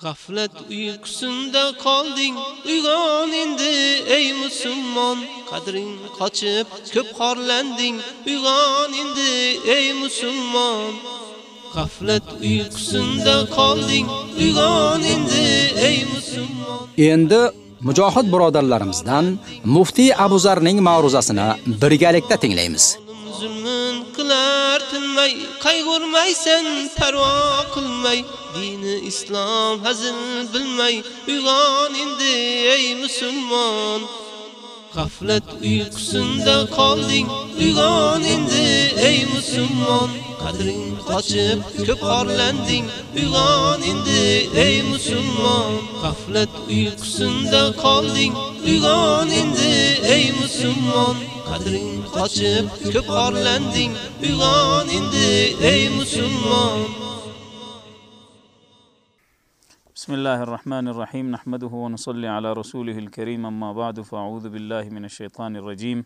G'aflat uyqusinda qolding, uyg'on endi ey musulmon. Qadring qochib, ko'p xorlanding, uyg'on endi ey musulmon. G'aflat uyqusinda qolding, uyg'on endi ey musulmon. Endi mujohid birodarlarimizdan Muftiy Abu Zarning ma'ruzasini birgalikda tinglaymiz. Qilmay qayg'urmaysan parvo qilmay. Dini islom hazil bilmay uyg'on endi ey musulmon. G'aflat uyqusinda qolding uyg'on endi ey musulmon qadring qochib ko'p orlanding uyg'on endi ey musulmon G'aflat uyqusinda qolding uyg'on endi ey musulmon qadring qochib ko'p orlanding uyg'on ey musulmon بسم الله الرحمن الرحيم. نحمده ونصلي على رسوله الكريم. أما بعد فأعوذ بالله من الشيطان الرجيم.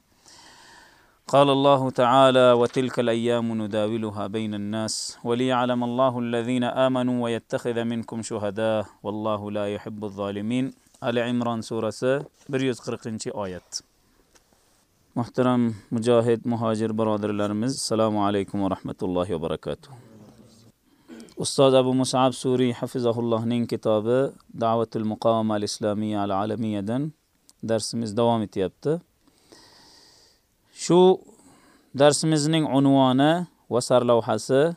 قال الله تعالى وتلك الأيام نداولها بين الناس وليعلم الله الذين آمنوا ويتخذ منكم شهداء والله لا يحب الظالمين. Ali Imron surasi 140 oyat. Muhtaram mujohid muhojir birodarlarimiz, assalomu alaykum va rahmatullohi va barakatuh. Ustoz Abu Mus'ab Suri hafizahullohning kitobi Da'vatul Muqawama al islomiy al-Alamiyadan darsimiz davom etyapti. Shu darsimizning unvoni va sarlavhasi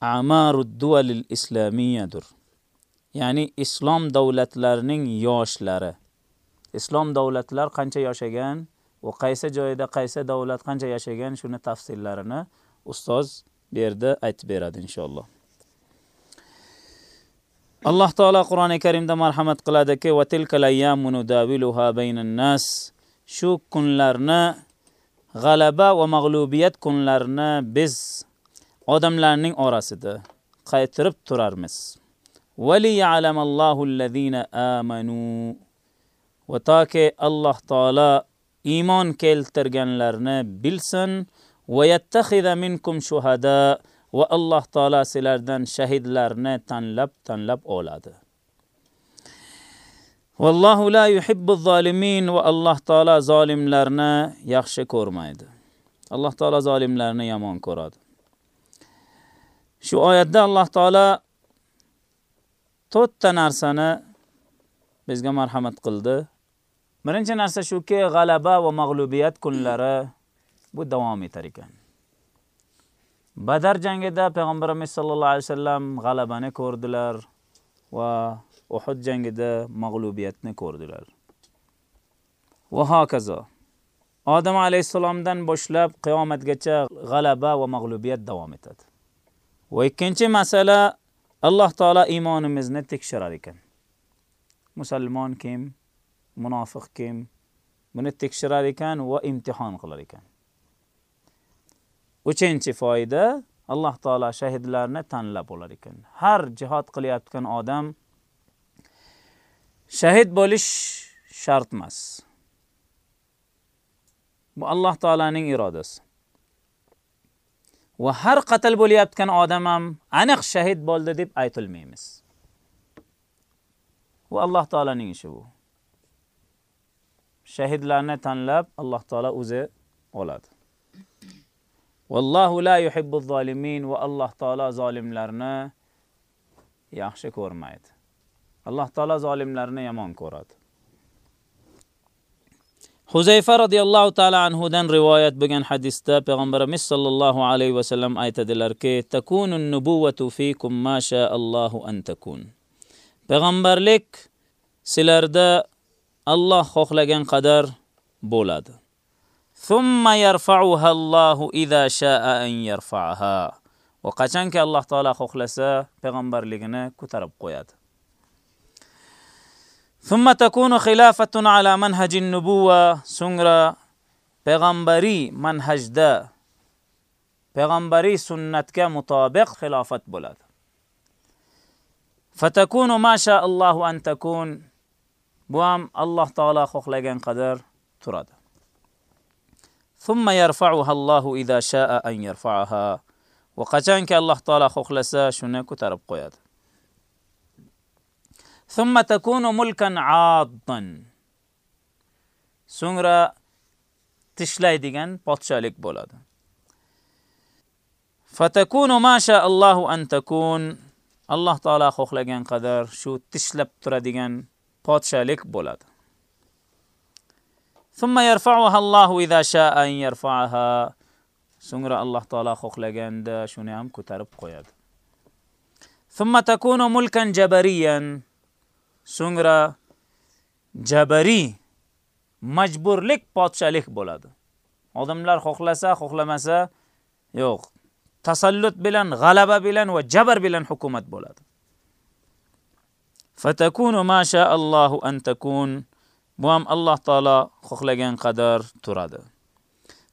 Amarud Duvalil Islamiyyadir. Ya'ni islom davlatlarining yoshlari. Islom davlatlar qancha yashagan va qaysi joyda qaysi davlat qancha yashagan shuni tafsillarini ustoz bu yerda aytib beradi inshaalloh. Alloh taolo qur'oni karimda marhamat qiladiki nas shu kunlarni g'alaba va mag'lubiyat kunlarini biz odamlarning orasida qaytirib turarmiz. Amanu va toki alloh taolo iymon keltirganlarni bilsin. Va yattakhidha minkum shuhada va alloh taolo sizlardan shahidlarni tanlab tanlab oladi. Vallohu la yuhibbu zolimin va alloh taolo zolimlarni yaxshi ko'rmaydi. Alloh taolo zolimlarni yomon ko'radi. Shu oyatda alloh taolo to'rtta narsani bizga marhamat qildi. Birinchi narsa shuki g'alaba va mag'lubiyat kunlari bu davom etar ekan. Badar jangida payg'ambarimiz sollallohu alayhi vasallam g'alabani ko'rdilar va uhud jangida mag'lubiyatni ko'rdilar. Va hokazo odam alayhissalomdan boshlab qiyomatgacha g'alaba va mag'lubiyat davom etadi. Va ikkinchi masala alloh taolo iymonimizni tekshirar ekan. Musulmon kim? Munofiq kim? Buni tekshirar ekan va imtihon qilar ekan. Uchinchi foyda alloh taolo shahidlarni tanlab olar ekan. Har jihod qilayotgan odam shahid bo'lish shart emas. Bu alloh taolaning irodasi. Va har qatl bo'layotgan odam ham aniq shahid bo'ldi deb aytilmaymiz. Bu alloh taolaning ishi bu. Shahidlarni tanlab alloh taolo o'zi oladi. Vallohu la yuhibbu zolimin va alloh taolo zolimlarni yaxshi ko'rmaydi. Alloh taolo zolimlarni yomon ko'radi. Huzayfa roziyallohu taolo anhudan rivoyat bo'lgan hadisda payg'ambarimiz sollallohu alayhi vasallam aytadilarki takunu nubuvvatu fikum ma Allohu an takun. Payg'ambarlik sizlarda Alloh xohlagan qadar bo'ladi. ثم يرفعها الله إذا شاء أن يرفعها. وقشان الله تعالى خخلسا پیغمبر لگنه كترب قويات. ثم تكون خلافة على منهج النبوة. سنرا پیغمبری منهج دا پیغمبری سنتك مطابق خلافة بلاد فتكون ما شاء الله أن تكون بوام الله تعالى خخلقن قدر تراد ثم يرفعها الله إذا شاء أن يرفعها وقجان الله تعالى خخلسا شنك ترب قياد ثم تكون ملكا عاضا so'ngra tishlaydigan podshohlik bo'ladi fatakunu ma Allohu an takun alloh taolo xohlagan qadar shu tishlab turadigan podshohlik bo'ladi Summa yarfa'uha Allohu idza sha'a an yarfa'aha. So'ngra Alloh taolo xohlaganda shuni ham ko'tarib qo'yadi. Summa takunu mulkan jabariyan. So'ngra jabariy majburlik podshalik bo'ladi. Odamlar xohlasa, xohlamasa yo'q. Tasallut bilan, g'alaba bilan va jabr bilan hukumat bo'ladi. Fatakunu ma sha'a Allohu an takun. بوام الله تعالى خخلجن قدر تراد.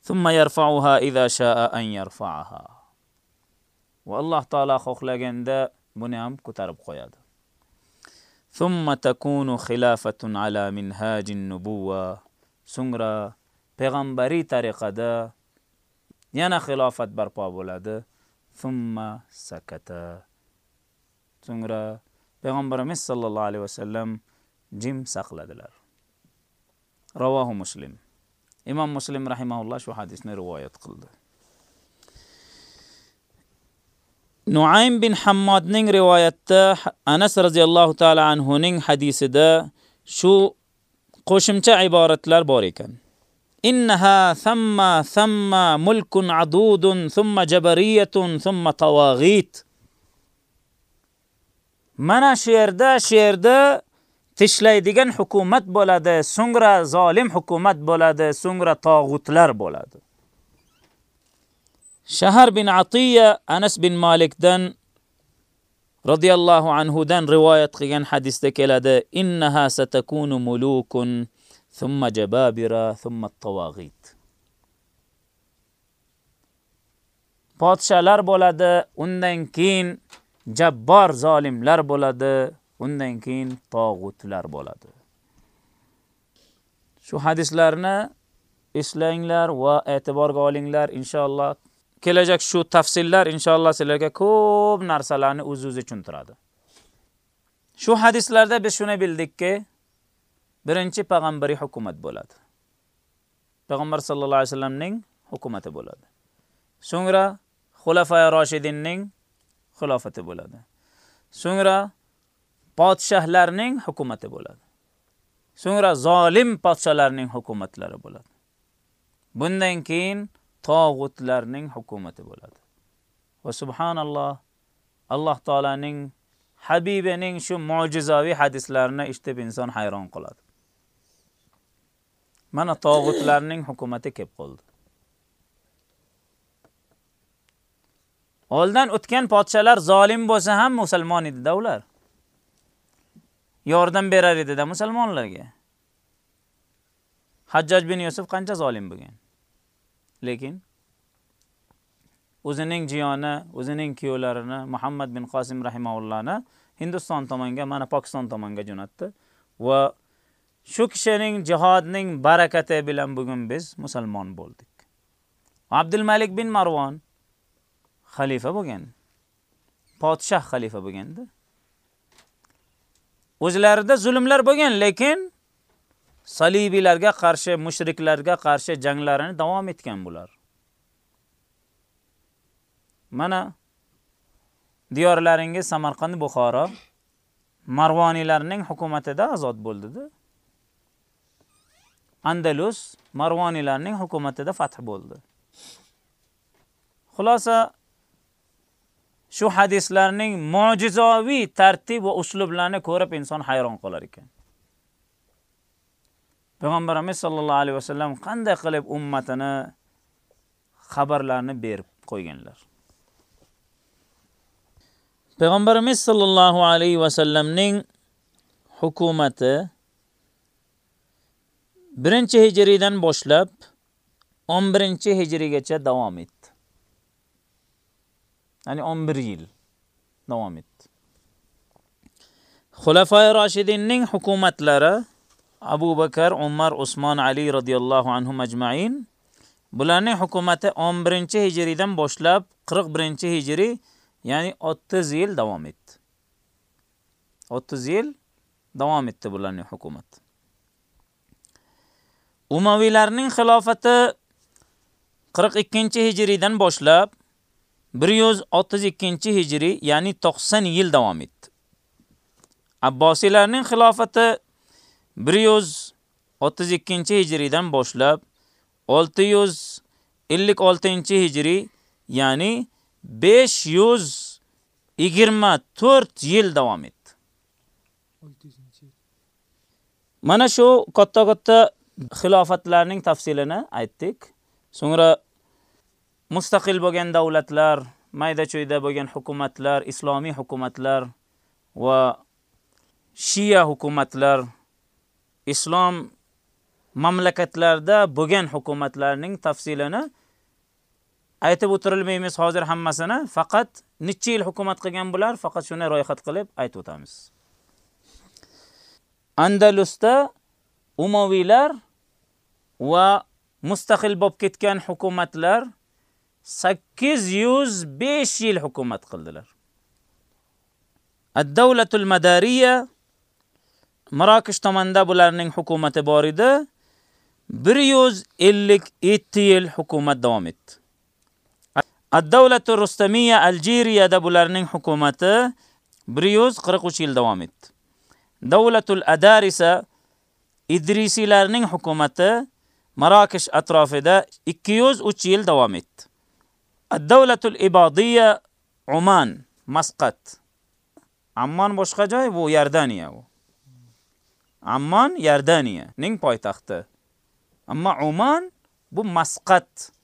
ثم يرفعها إذا شاء أن يرفعها. والله تعالى خخلجن ده بنام كترب قياد ثم تكون خلافة على منهاج النبوة. سنرا پیغمبری طریقه ده یعنی خلافت برپا بولاده. ثم سکته سنرا پیغمبرimiz sallallohu alayhi vasallam jim saqladilar ravohu muslim imom muslim rahimaulloh shu hadisni rivoyat qildi Nuaym bin Hammodning rivoyatda Anas radhiyallohu ta'ala anhuning hadisida shu qo'shimcha iboratlar bor ekan. Innaha thamma thamma mulkun adudun thumma jabariyatun thumma tawaghit. Mana shu yerda shu yerda tishlaydigan hukumat bo'ladi, so'ngra zolim hukumat bo'ladi, so'ngra tog'utlar bo'ladi. Shahar bin Atiya Anas bin Malikdan radhiyallohu anhudan rivoyat qilgan hadisda keladi: "Innaha satakunu mulukun thumma jababira thumma tawaghit." Podshalar bo'ladi, undan keyin jabbor zolimlar bo'ladi, undan keyin tog'utlar bo'ladi. Shu hadislarni eslanglar va e'tiborga olinglar inshaalloh. kelajak shu tafsillar inshaalloh sizlarga ko'p narsalarni o'z-o'zi tushuntiradi. Shu hadislarda biz shuni bildikki, birinchi payg'ambariy hukumat bo'ladi. Payg'ambar sallallohu alayhi vasallamning hukumati bo'ladi. So'ngra xulafay roshidinning xilofati bo'ladi. So'ngra podshahlarning hukumati bo'ladi. So'ngra zolim podshalarning hukumatlari bo'ladi. Bundan keyin tog'utlarning hukumati bo'ladi. Va subhanalloh Alloh taolaning habibining shu mo'jizaviy hadislarini eshitib inson hayron qoladi. Mana tog'utlarning hukumati kelib qoldi. Oldin o'tgan podshalar zolim bo'lsa ham musulmon edi davlar. Yordam berar edi-da musulmonlarga. Hajjaj bin Yusuf qancha zolim bo'lgan? lekin o'zining jiyoni, o'zining kuyovlarini Muhammad bin Qosim rahimahullohni Hindiston tomonga, mana Pokiston tomonga jo'natdi va shu kishining jihodning barakati bilan bugun biz musulmon bo'ldik. Abdul Malik bin Marvon xalifa bo'lgan. Podshoh xalifa bo'lganda. O'zlarida zulmlar bo'lgan, lekin salibiylarga qarshi, mushriklarga qarshi janglarini davom etgan bular. Mana diyorlaringiz Samarqand, Buxoro Marvoniylarning hukumatida azod bo'ldi-da. Andalus Marvoniylarning hukumatida fath bo'ldi. Xulosa shu hadislarning mo'jizoviy tartib va uslublarini ko'rib inson hayron qolar ekan. Payg'ambarimiz sollallohu alayhi vasallam qanday qilib ummatini xabarlarni berib qo'yganlar. Payg'ambarimiz sollallohu alayhi vasallamning hukumati 1-hijriydan boshlab 11-hijriygacha davom etdi. Ya'ni 11 yil davom etdi. Xulafoi Roshidinning hukumatlari Abu Bakar, Umar, Usmon, Ali radhiyallohu anhum ajma'in bularning hukumati 11-hijriydan boshlab 41-hijriy, ya'ni 30 yil davom etdi. 30 yil davom etdi bularning hukumat. Umaviylarning xilofati 42-hijriydan boshlab 132-hijriy, ya'ni 90 yil davom etdi. Abbosiylarning xilofati 132-hijriydan boshlab 656-hijriy, ya'ni 524 yil davom etdi. Mana shu katta-katta xilofatlarning tafsilini aytdik. So'ngra mustaqil bo'lgan davlatlar, mayda-cho'yda bo'lgan hukumatlar, islomiy hukumatlar va Shia hukumatlar, islom mamlakatlarda bo'lgan hukumatlarning tafsilini aytib o'tirilmaymiz hozir hammasini, faqat necha yil hukumat qilgan bular, faqat shuni ro'yxat qilib aytib o'tamiz. Andalusda Umaviylar va mustaqil bo'lib ketgan hukumatlar 805 yil hukumat qildilar. Ad-Davlatul Madariya Marokash tomonida bularning hukumati bor edi. 157 yil hukumat davom etdi. Ad-Davlatul Rustamiya Aljeriyada bularning hukumati 143 yil davom etdi. Davlatul Adarisa Idrisilarning hukumati Marokash atrofida 203 yil davom etdi. Ad-Davlatul Ibodiyya Oman, Masqat. Amman boshqa joy, bu Yordaniya u. Amman Yordaniya ning poytaxti. Ammo Oman bu Masqat.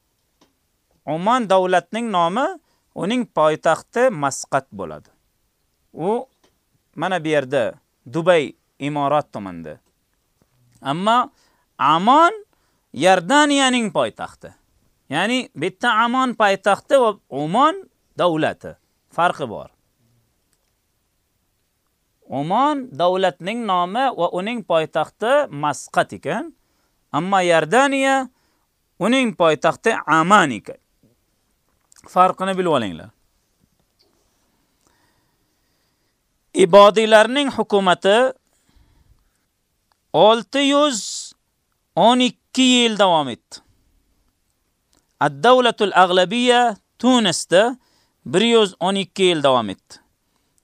Oman davlatning nomi, uning poytaxti Masqat bo'ladi. U mana bu yerda Dubay imorat tomonda. Ammo Amman Yordaniyaning poytaxti. Ya'ni bitta Amon poytaxti va Oman davlati farqi bor. Oman davlatining nomi va uning poytaxti Masqat ekan. Ammo Yordaniya uning poytaxti Amman ekan. Farqini bilib olinglar. Ibodiylarning hukumati 612 yil davom etdi. Ad-Davlatul Ag'labiyya Tunisda 112 yil davom etdi.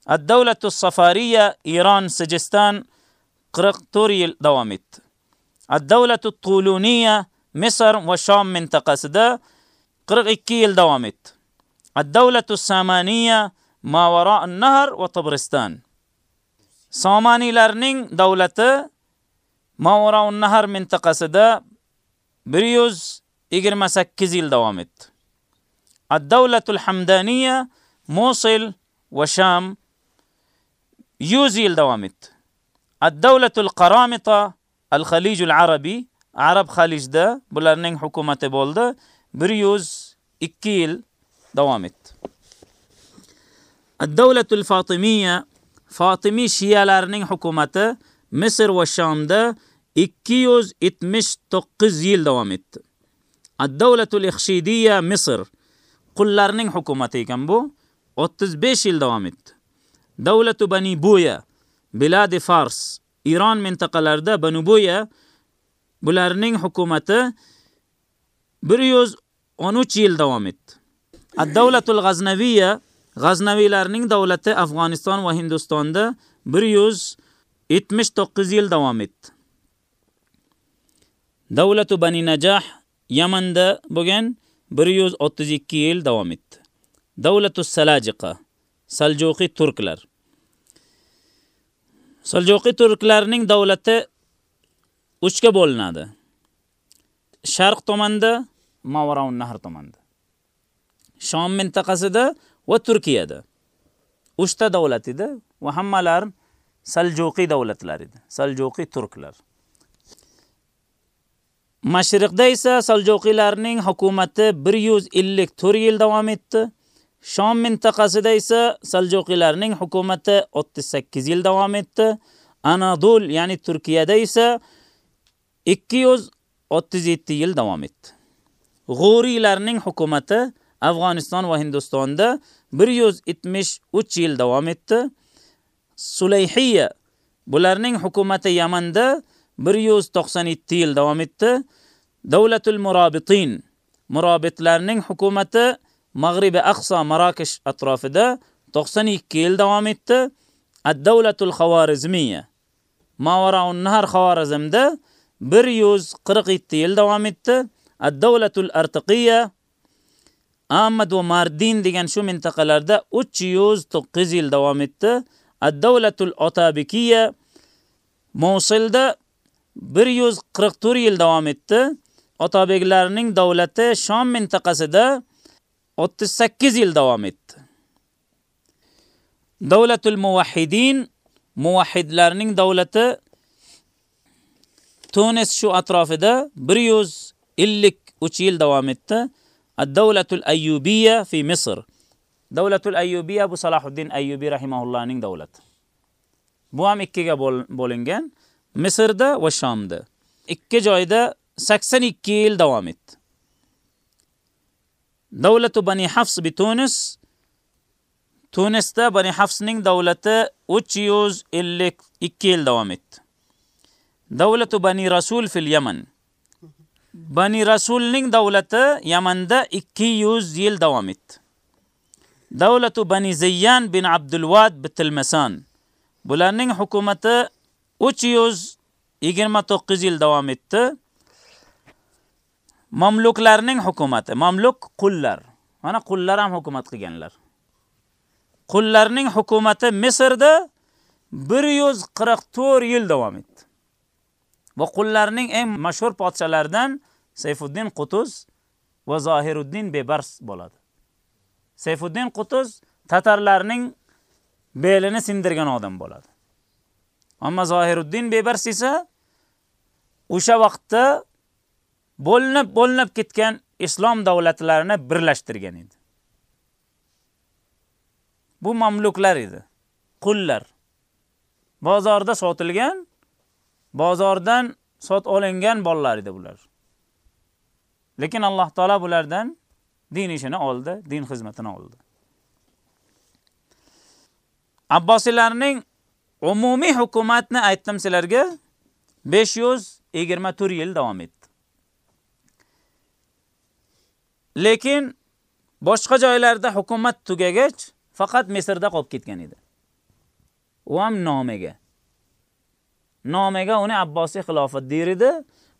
Ad-Davlatus Safariya Iron Sijiston 44 yil davom etdi. Ad-Davlatut Tuluniya Misr va Sham mintaqasida 42 yil davom etdi. Ad-Davlatus Samaniya Mavara an-Nahr va Tabriston. Somanilarning davlati Mavara an-Nahr mintaqasida 100 28 yil davom etdi. Ad-Davlatul Hamdaniya Mosul va Sham 100 yil davom etdi. Ad-Davlatul Qaramita Al-Khalij al-Arabi Arab Khalijda bularning hukumati bo'ldi. 102 yil davom etdi. Ad-Davlatul Fatimiyya Fatimi shiyalarining hukumati Misr va Shamda 279 yil davom etdi. Ad-Davlatul Ikhshidiyya Misr qullarning hukumati ekan bu 35 yil davom etdi. Davlatu Bani Buya Biladi Fars Iron mintaqalarida Bani Buya bularning hukumati 113 yil davom etdi. Ad-Davlatul G'aznaviyya G'aznaviylarning davlati Afg'oniston va Hindistonda 179 yil davom etdi. Davlatu Bani Najah Yamanda bo'lgan 132 yil davom etdi. Davlatus Salajiqa Saljuqi turklar. Saljuqi turklarning davlati uchga bo'linadi. Sharq tomonda, Mavaraun Nahr tomonda. Shom mintaqasida va Turkiyada. 3 ta davlat edi va hammalari Saljuqi davlatlar edi. Saljuqi turklar. Mashriqda esa Saljuqilarning hukumati 154 yil davom etdi. Shom mintaqasida esa Saljuqilarning hukumati 38 yil davom etdi. Anadol, ya'ni Turkiyada esa 237 yil davom etdi. G'o'riylarning hukumati Afg'oniston va Hindistonda 173 yil davom etdi. Sulayhiya Bularning hukumati Yamanda 197 yil davom etdi. Davlatul Murabitin murabitlarning hukumati Mag'ribi Aqsa Marokash atrofida 92 yil davom etdi. Ad-Davlatul Xawarizmiyya Mavaraun Nahar Xawarizmda 147 yil davom etdi. Ad-Davlatul Artiqiyya Ahmad va Mardin degan shu mintaqalarda 309 yil davom etdi. Ad-Davlatul Otabikiyya Mosulda 144 yil davom etdi. Otabeklarning davlati Sham mintaqasida 38 yil davom etdi. Davlatul Muvahhidin muvahhidlarning davlati Tunis shu atrofida 153 yil davom etdi. Ad-Davlatul Ayyubiyya fi Misr. Davlatul Ayyubiyya bu Salahuddin Ayyubi rahimahullohning davlati. Bu ham ikkiga bo'lingan. Misrda va Shomda. Ikki joyda 82 yil davom etdi. Davlatu Bani Hafs bi Tunis Tunisda Bani Hafsning davlati 352 yil davom etdi. Davlatu Bani Rasul fil Yaman. Bani Rasulning davlati Yamanda 200 yil davom etdi. Davlatu Bani Zayyan bin Abdulwad bitilmasan. Bularning hukumati 329 yil davom etdi. Mamluklarning hukumati, mamluk qullar. Mana qullar ham hukumat qilganlar. Qullarning hukumati Misrda 144 yil davom etdi. Va qullarning eng mashhur podshalaridan Sayfuddin Qutuz va Zohiruddin Bebars bo'ladi. Sayfuddin Qutuz tatarlarning belini sindirgan odam bo'ladi. Ammo Zohiruddin Bebars esa o'sha vaqtda bo'linib bo'linib ketgan islom davlatlarini birlashtirgan edi. Bu mamluklar edi. Qullar. Bozorda sotilgan, bozordan sot olingan bolalar edi bular. Lekin Alloh taolo bulardan din ishini oldi, din xizmatini oldi. Abbosilarning umumiy hukumatni aytdim sizlarga 524 yil davom etdi. Lekin boshqa joylarda hukumat tugagach faqat Misrda qolib ketgan edi. U ham nomiga. Nomiga uni Abbosiy xilofat der edi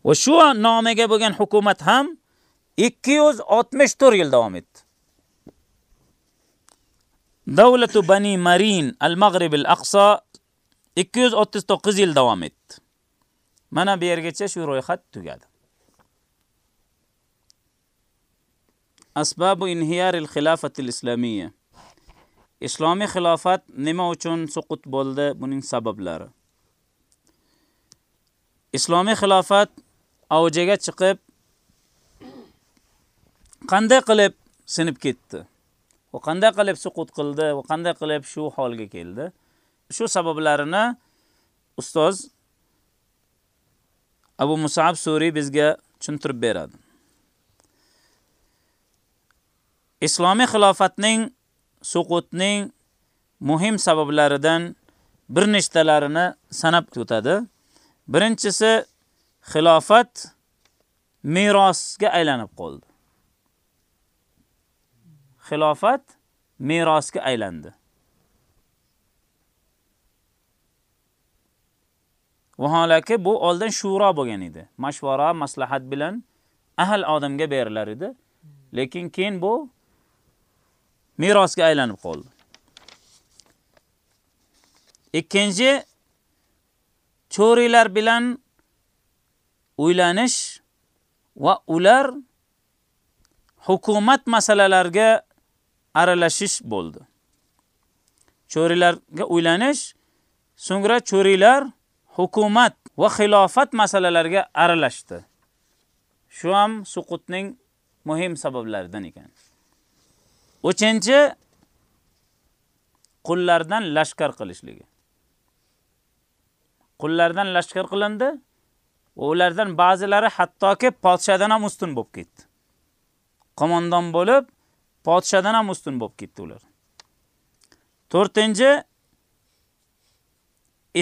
va shu nomiga bo'lgan hukumat ham 264 yil davom etdi. Davlatu Bani Marin al-Maghrib al-Aqsa 239 yil davom etdi. Mana bu yergacha shu ro'yxat tugadi. Asbabu inhiyar al-khilafat al-islamiyya. Islomiy xilofat nima uchun suqut bo'ldi? Buning sabablari. Islomiy xilofat avjiga chiqib qanday qilib sinib ketdi? Va qanday qilib suqut qildi va qanday qilib shu holga keldi? Shu sabablarini ustoz Abu Musab Suri bizga tushuntirib beradi. Islomiy xilofatning suqutning muhim sabablaridan bir nechtalarini sanab o'tadi. Birinchisi xilofat merosga aylanib qoldi. Xilofat merosga aylandi. Vaholaki bu oldin shuro bo'lgan edi. Mashvara, maslahat bilan ahl odamga berilar edi. Lekin keyin bu merosga aylanib qoldi. Ikkinchi cho'rilar bilan uylanish va ular hukumat masalalarga aralashish bo'ldi. Cho'rilarga uylanish, so'ngra cho'rilar hukumat va xilofat masalalariga aralashdi. Shu ham suqutning muhim sabablaridan ekan. Uchinchi qullardan lashkar qilishligi. Qullardan lashkar qilindi ulardan ba'zilari hattoki podshadan ham ustun bo'lib ketdi. Qo'mondon bo'lib, podshadan ham ustun bo'lib ketdi ular. 4-chi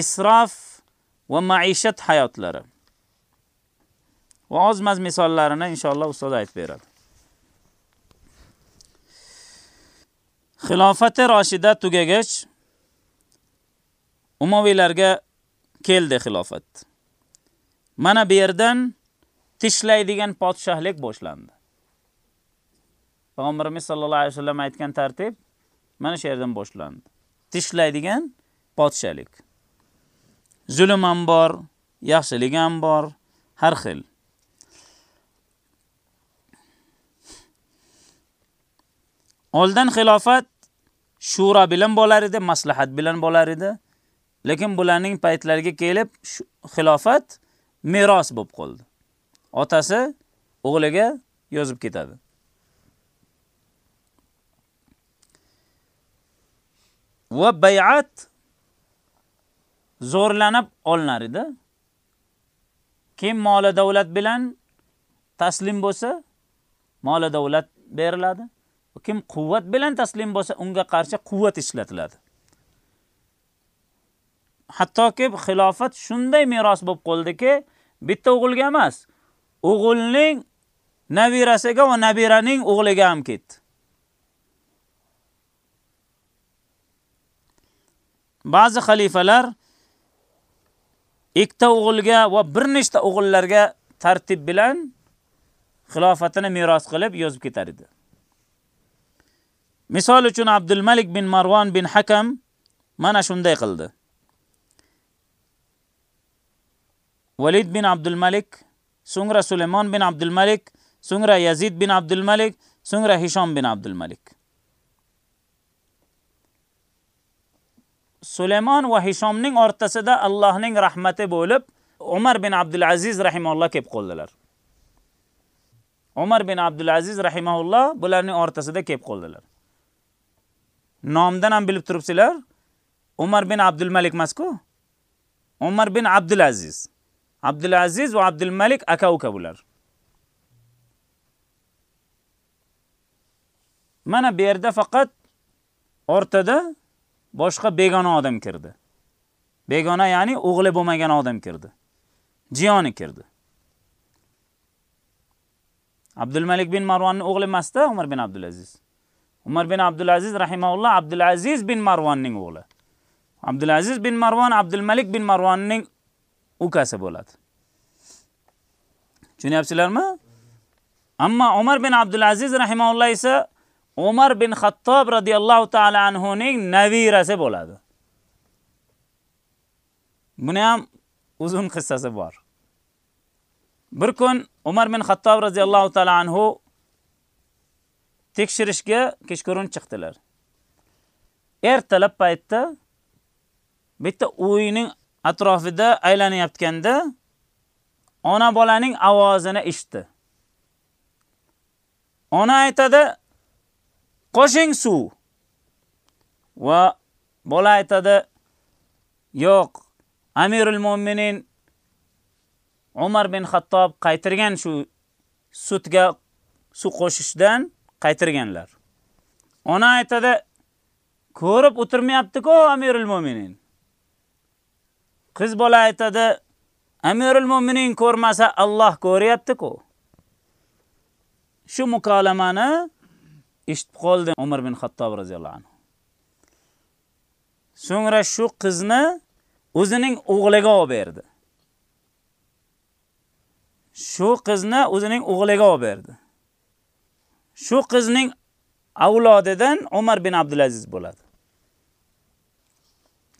isrof va maishat hayotlari. Va ozmaz misollarini inshaalloh ustoz aytib beradi. Xilofati Roshida tugagach Umoviylarga keldi xilofat. Mana bu yerdan tishlaydigan podshohlik boshlandi. Payg'ambarimiz sollallohu alayhi vasallam aytgan tartib mana shu yerdan boshlandi. Tishlaydigan podshohlik. Zulm ham bor, yaxshilik ham bor, har xil. Oldin xilofat shura bilan bo'lar edi, maslahat bilan bo'lar edi. Lekin bularning paytlariga kelib xilofat meros bo'lib qoldi. Otasi o'g'liga yozib ketadi. Va bay'at zo'rlanib olinar edi. Kim moli davlat bilan taslim bo'lsa, moli davlat beriladi. Kim quvvat bilan taslim bo'lsa, unga qarshi quvvat ishlatiladi. Hattoki xilofat shunday meros bo'lib qoldiki, bitta o'g'ilga emas, o'g'ilning nabirasiga va nabiraning o'g'liga ham ketdi. Ba'zi xalifalar ikkita o'g'ilga va bir nechta o'g'illarga tartib bilan xilofatini meros qilib yozib ketar edi. Misol uchun Abdul Malik bin Marwan bin Hakam mana shunday qildi. Walid bin Abdul Malik, so'ngra Sulaymon bin Abdul Malik, so'ngra Yazid bin Abdul Malik, so'ngra Hishom bin Abdul Malik. Sulaymon va Hishomning o'rtasida Allohning rahmati bo'lib, Umar bin Abdul Aziz rahimahulloh kelib qoldilar. Umar bin Abdul Aziz rahimahulloh bularning o'rtasida kelib qoldilar. Nomdan ham bilib turibsizlar, Umar bin Abdul Malik emas-ku? Umar bin Abdul Aziz. Abdul Aziz va Abdul Malik aka-uka bular. Mana bu yerda faqat o'rtada boshqa begona odam kirdi. Begona ya'ni o'g'li bo'lmagan odam kirdi. Jiyoni kirdi. Abdulmalik bin Marvonning o'g'li emasda Umar bin Abdulaziz. Umar bin Abdulaziz rahimahulloh Abdulaziz bin Marvonning o'g'li. Abdulaziz bin Marvon Abdulmalik bin Marvonning ukasi bo'ladi. Tushunyapsizlarmi? Ammo Umar bin Abdulaziz rahimahulloh esa Umar bin Xattob radhiyallohu ta'ala anhu ning nabirasi bo'ladi. Buni ham uzun qissasi bor. Bir kun Umar bin Xattob radhiyallohu ta'ala anhu tekshirishga kechqurun chiqdilar. Ertalab paytda bitta o'yining atrofida aylanayotganda ona bolaning ovozini eshitdi. Ona aytadi: "Qo'shing suv." Va bola aytadi: "Yo'q, Amirul Mu'minin Umar bin Xattob qaytirgan shu sutga suv qo'shishdan qaytirganlar." Ona aytadi: "Ko'rib o'tirmayapti-ku Amirul Mu'minin." Qiz bola aytadi: Amirul Mu'minin ko'rmasa Alloh ko'ryapti-ku. Shu mukolamani eshitib qoldi Umar bin Xattob roziyallohu anhu. So'ngra shu qizni o'zining o'g'liga olib berdi. Shu qizni o'zining o'g'liga olib berdi. Shu qizning avlodidan Umar bin Abdulaziz bo'ladi.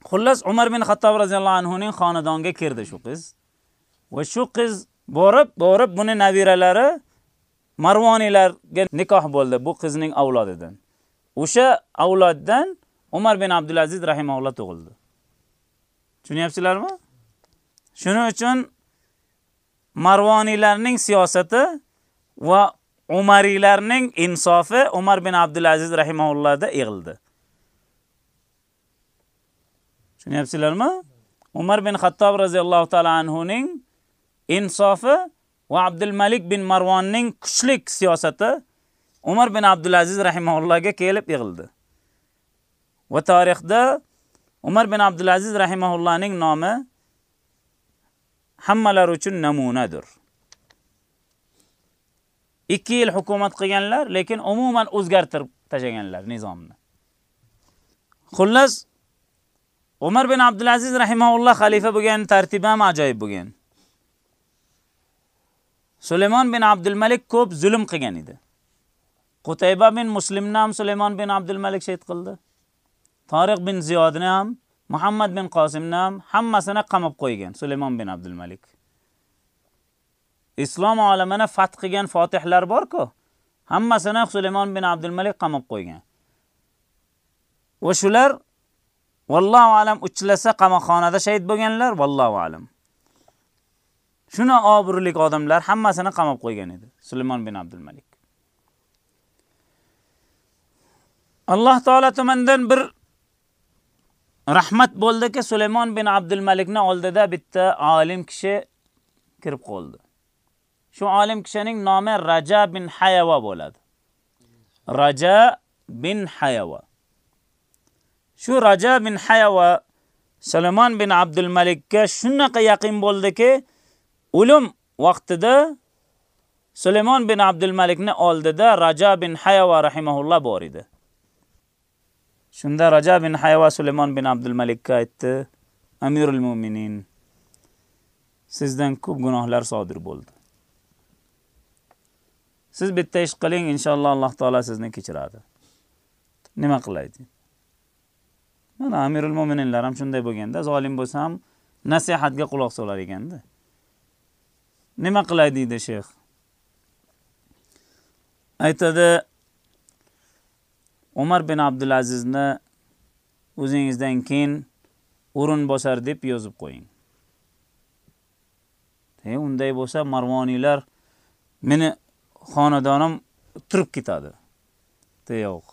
Xullas Umar bin Xattob roziyallohu anhu ning xonadoniga kirdi shu qiz. Va shu qiz borib, borib buni nabiralari Marvoniylarga nikoh bo'ldi bu qizning avlodidan. O'sha avloddan Umar bin Abdulaziz rahimahulloh tug'ildi. Tushunyapsizlarmi? Shuning uchun Marvoniylarning siyosati va Umariylarning insofi Umar bin Abdulaziz rahimahullohda yig'ildi. Tushunyapsizlarmi? Umar bin Xattob roziyallohu ta'ala anhuning insofi va Abdul Malik bin Marvonning kuchlik siyosati Umar bin Abdulaziz rahimahullohga kelib yig'ildi. Va tarixda Umar bin Abdulaziz rahimahullohning nomi hammalar uchun namunadir. 2 yil hukumat qilganlar, lekin umuman o'zgartirib tashaganlar nizomni. Xullas Umar bin Abdulaziz rahimahulloh xalifa bo'lgan tartibi ham ajoyib bo'lgan. Sulaymon bin Abdul Malik ko'p zulm qilgan edi. Qutayba bin Muslimni ham Sulaymon bin Abdul Malik shahid qildi. Tariq bin Ziyodni ham, Muhammad bin Qosimni ham hammasini qamab qo'ygan Sulaymon bin Abdul Malik. Islom olamini fath qilgan fotihlar bor-ku, hammasini Sulaymon bin Abdul Malik qamab qo'ygan. Va shular vallohu alam uchlasa qamoqxonada shahid bo'lganlar, vallohu alam. Shuna obrulik odamlar hammasini qamab qo'ygan edi Sulaymon bin Abdul Malik. Alloh taolo tomonidan bir rahmat bo'ldiki, Sulaymon bin Abdul Malikning oldida bitta olim kishi kirib qoldi. Shu olim kishining nomi Raja bin Hayava bo'ladi. Raja bin Hayava. Shu Raja bin Hayava Salomon bin Abdul Malikka shunaqa yaqin bo'ldiki, o'lim vaqtida Sulaymon bin Abdul Malikni oldida Raja bin Hayava rahimahulloh bor edi. Shunda Raja bin Hayva Sulaymon bin Abdul Malikka aytdi: Amirul Mu'minin, sizdan ko'p gunohlar sodir bo'ldi. Siz bitta ish qiling, inshaalloh Alloh taolo sizni kechiradi. Nima qilaydi? Mana Amirul mo'mininlar ham shunday bo'lganda, zolim bo'lsa ham nasihatga quloq solar ekanda. Nima qilay deydi shayx Aytadi, Umar bin Abdulazizni o'zingizdan keyin o'rin bosar deb yozib qo'ying. E, unday bo'lsa Marvoniylar meni xonadonim turib ketadi. Yo'q.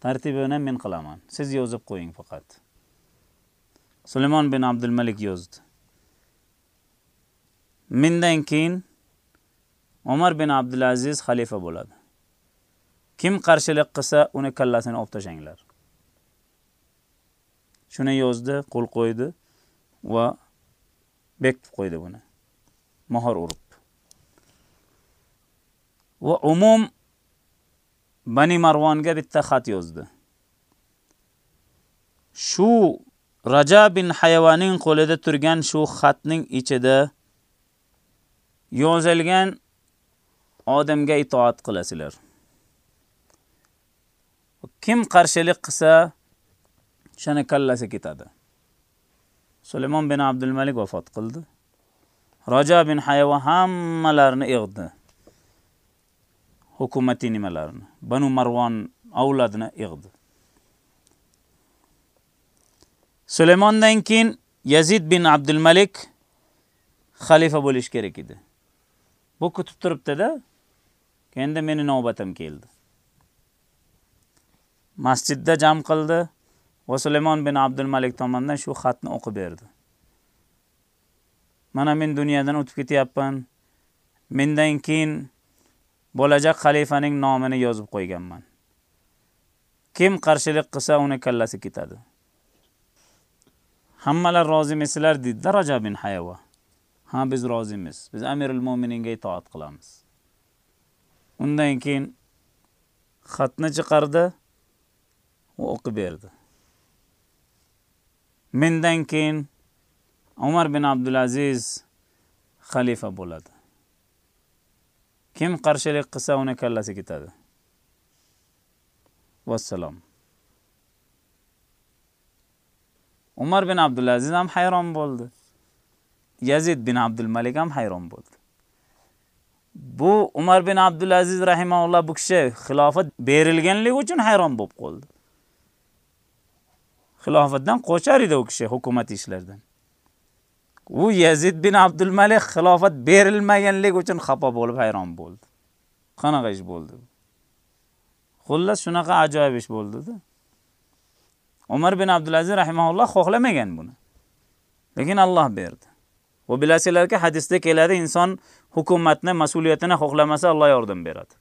Tartibini men qilaman. Siz yozib qo'ying faqat. Sulaymon bin Abdul Malik yozdi. Mendan keyin Umar bin Abdulaziz xalifa bo'ladi. Kim qarshilik qilsa, uni kallasini olib tashanglar. Shuni yozdi, qo'l qo'ydi va bekitib qo'ydi buni. Mahor urib. Va umum Bani Marvonga bitta xat yozdi. Shu Raja bin Hayvaning qo'lida turgan shu xatning ichida yozilgan odamga itoat qilasizlar. Kim qarshilik qilsa, shani kallasi ketadi. Sulaymon bin Abdul Malik vafot qildi. Raja bin Hayva hammalarini yig'di. Hukumati nimalarini, Banu Marvon avlodini yig'di. Sulaymondan keyin Yazid bin Abdul Malik xalifa bo'lish kerak edi. Bu kutib turibdi-da. Endi meni navbatim keldi. masjidda jam qildi va Sulaymon bin Abdul Malik tomonidan shu xatni o'qib berdi. Mana men dunyodan o'tib ketyapman. Mendan keyin bo'lajak xalifaning nomini yozib qo'yganman. Kim qarshilik qilsa, uni kallasi ketadi. Hammalar rozimisilar dedi daraja bin Hayva. Ha, biz rozimiz. Biz Amirul Mu'mininga itoat qilamiz. Undan keyin xatni chiqardi. o'qib berdi. Mendan keyin Umar bin Abdulaziz xalifa bo'ladi. Kim qarshilik qilsa, uni kallasi ketadi. Vassalom. Umar bin Abdulaziz ham hayron bo'ldi. Yazid bin Abdul Malik ham hayron bo'ldi. Bu Umar bin Abdulaziz rahimahulloh bu kishi xilofat berilganligi uchun hayron bo'lib qoldi. xilofatdan qochar edi u kishi hukumat ishlardan. U Yazid bin Abdul Malik xilofat berilmaganligi uchun xafa bo'lib hayron bo'ldi. Qanaqa ish bo'ldi? Xullas shunaqa ajoyib ish bo'ldi-da. Umar bin Abdulaziz rahimahulloh xohlamagan buni. Lekin Alloh berdi. Va bilasizlarki, hadisda keladi, inson hukumatni, mas'uliyatini xohlamasa Alloh yordam beradi.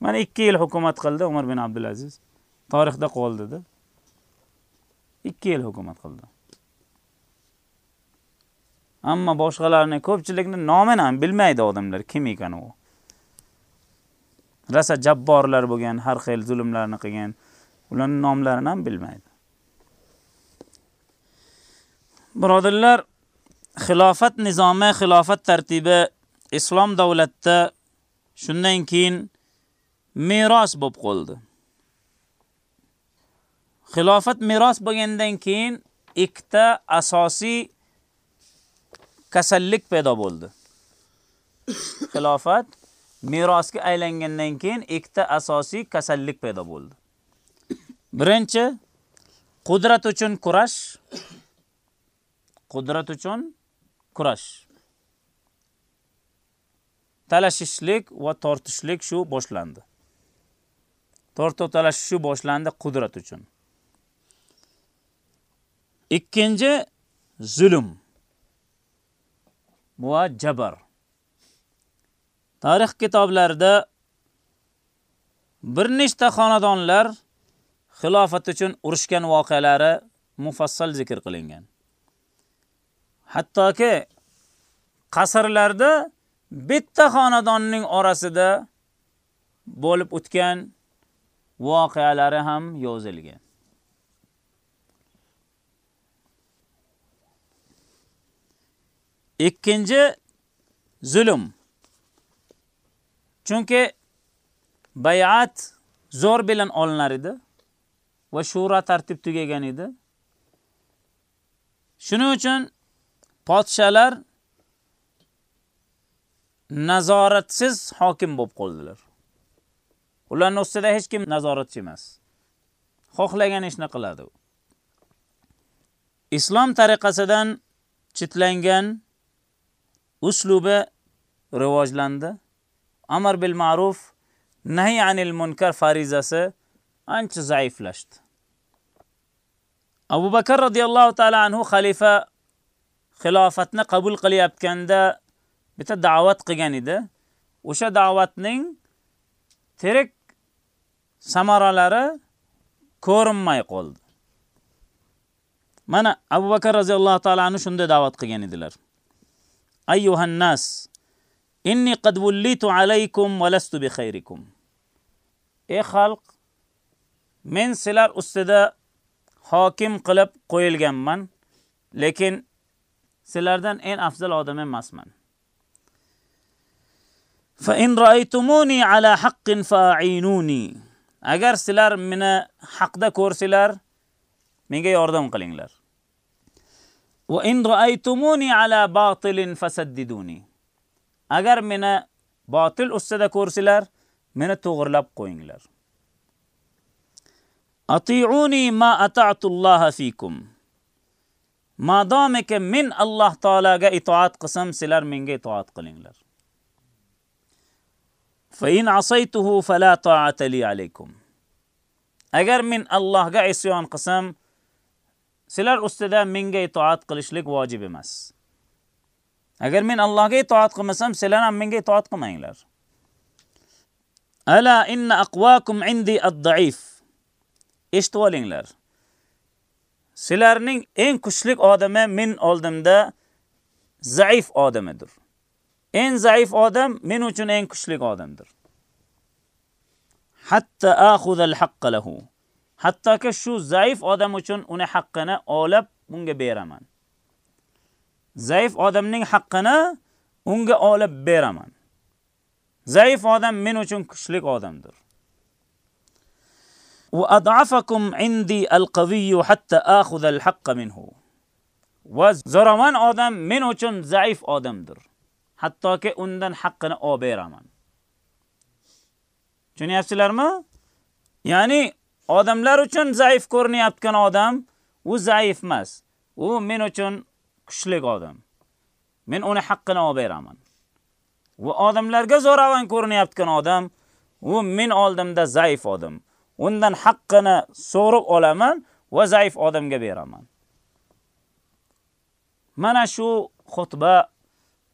Mana 2 yil hukumat qildi Umar bin Abdulaziz. Tarixda qoldi-da. 2 yil hukumat qildi. Ammo boshqalarni ko'pchilikni nomini ham bilmaydi odamlar kim ekani u. Rasa jabborlar bo'lgan, har xil zulmlarni qilgan, ularning nomlarini ham bilmaydi. Birodarlar, xilofat nizomi, xilofat tartibi islom davlatida shundan keyin meros bo'lib qoldi. Xilofat meros bo'lgandan keyin ikkita asosiy kasallik paydo bo'ldi. Xilofat merosga aylangandan keyin ikkita asosiy kasallik paydo bo'ldi. Birinchi qudrat uchun kurash. Qudrat uchun kurash. Talashishlik va tortishlik shu boshlandi. Tortuv talashish shu boshlandi qudrat uchun. Ikkinchi zulm. Va. Tarix kitoblarida bir nechta xonadonlar xilofat uchun urushgan voqealari mufassal zikr qilingan. Hattoki qasrlarda bitta xonadonning orasida bo'lib o'tgan voqealari ham yozilgan. Ikkinchi zulm. Chunki bay'at zo'r bilan olinar edi va shura tartib tugagan edi. Shuning uchun podshalar nazoratsiz hokim bo'lib qoldilar. Ularning ustida hech kim nazoratchi emas. Xohlagan ishni qiladi. Islom tariqasidan chitlangan uslubi rivojlandi. Amr bil ma'ruf, nahy anil munkar farizasi ancha zaiflashdi. Abu Bakr radhiyallohu ta'ala anhu xalifa xilofatni qabul qilyotganda bitta da'vat qilgan edi. O'sha da'vatning terak samaralari ko'rinmay qoldi. Mana Abu Bakr radhiyallohu ta'ala anhu shunday da'vat qilgan edilar. Ayyuhan nas inni qad wullitu alaykum wa lastu bi khayrikum. Ey xalq, men sizlar ustida hokim qilib qo'yilganman, lekin sizlardan eng afzal odam emasman. Fa in ra'aytumuni ala haqqin fa'inuni. Agar sizlar meni haqda ko'rsanglar menga yordam qilinglar. Va in ra'aytumuni ala batilin fasaddiduni. Agar meni botil ustida ko'rsizlar, meni to'g'rilab qo'yinglar. Ati'uni ma ata'tu Alloh fikum. Madomiki men Alloh taolaga itoat qilsam, sizlar menga itoat qilinglar. Fa in asaytuhu fala ta'ata li alaykum. Agar men Allohga isyon qilsam, sizlar ustida menga itoat qilishlik vojib emas. Agar men Allohga itoat qilmasam, sizlar ham menga itoat qilmanglar. Ala inna aqwakum indi ad-da'if. Eshitib olinglar. Sizlarning eng kuchli odami men oldimda zaif odamidir. Eng zaif odam men uchun eng kuchli odamdir. Hatta akhudha al-haqqa lahu. Hattoki shu zaif odam uchun uni haqqini olib unga beraman. Zaif odamning haqqini unga olib beraman. Zaif odam men uchun kuchli odamdir. Wa ad'afakum indi al-qawiy hatta akhudha al-haqqa minhu. Va zo'raman odam men uchun zaif odamdir. Hattoki undan haqqini olib beraman. Tushunyapsizlarmi? Ya'ni odamlar uchun zaif ko'rinayotgan odam u zaif emas. U men uchun kuchli odam. Men uni haqqini olib beraman. Va odamlarga zo'ravon ko'rinayotgan odam u men oldimda zaif odam. Undan haqqini so'rib olaman va zaif odamga beraman. Mana shu xutba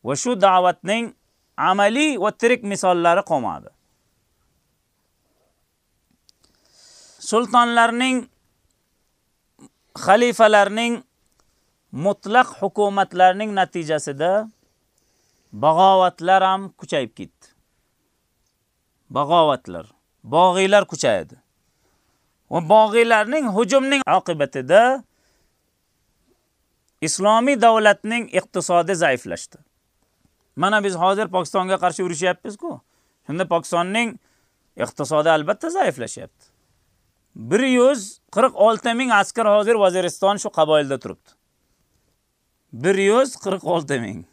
va shu da'vatning amaliy va tirik misollari qolmadi. Sultonlarning xalifalarning mutlaq hukumatlarning natijasida bag'ovatlar ham kuchayib ketdi. Bag'ovatlar, bog'iylar kuchaydi. Va bog'iylarning hujumning oqibatida islomiy davlatning iqtisodi zaiflashdi. Mana biz hozir Pokistonga qarshi urushyapmiz-ku. Shunda Pokistonning iqtisodi albatta zaiflashyapti. 146 ming askar hozir Vaziriston shu qaboilda turibdi. 146 ming.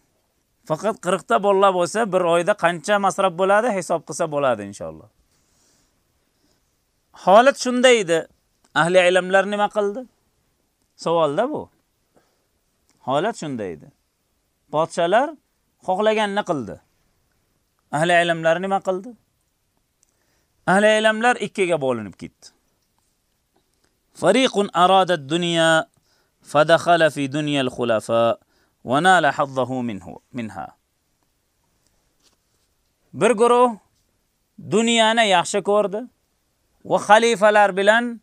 Faqat 40 ta bolalar bo'lsa, bir oyda qancha masraf bo'ladi, hisob qilsa bo'ladi inshaalloh. Holat shunday edi. Ahli ilmlar nima qildi? Savolda bu. Holat shunday edi. Podshalar xohlaganini qildi. Ahli ilmlar nima qildi? Ahli ilmlar ikkiga bo'linib ketdi. فريق أراد الدنيا فدخل في دنيا الخلفاء ونال حظه منه منها. Bir guruh dunyoni yaxshi ko'rdi va xalifalar bilan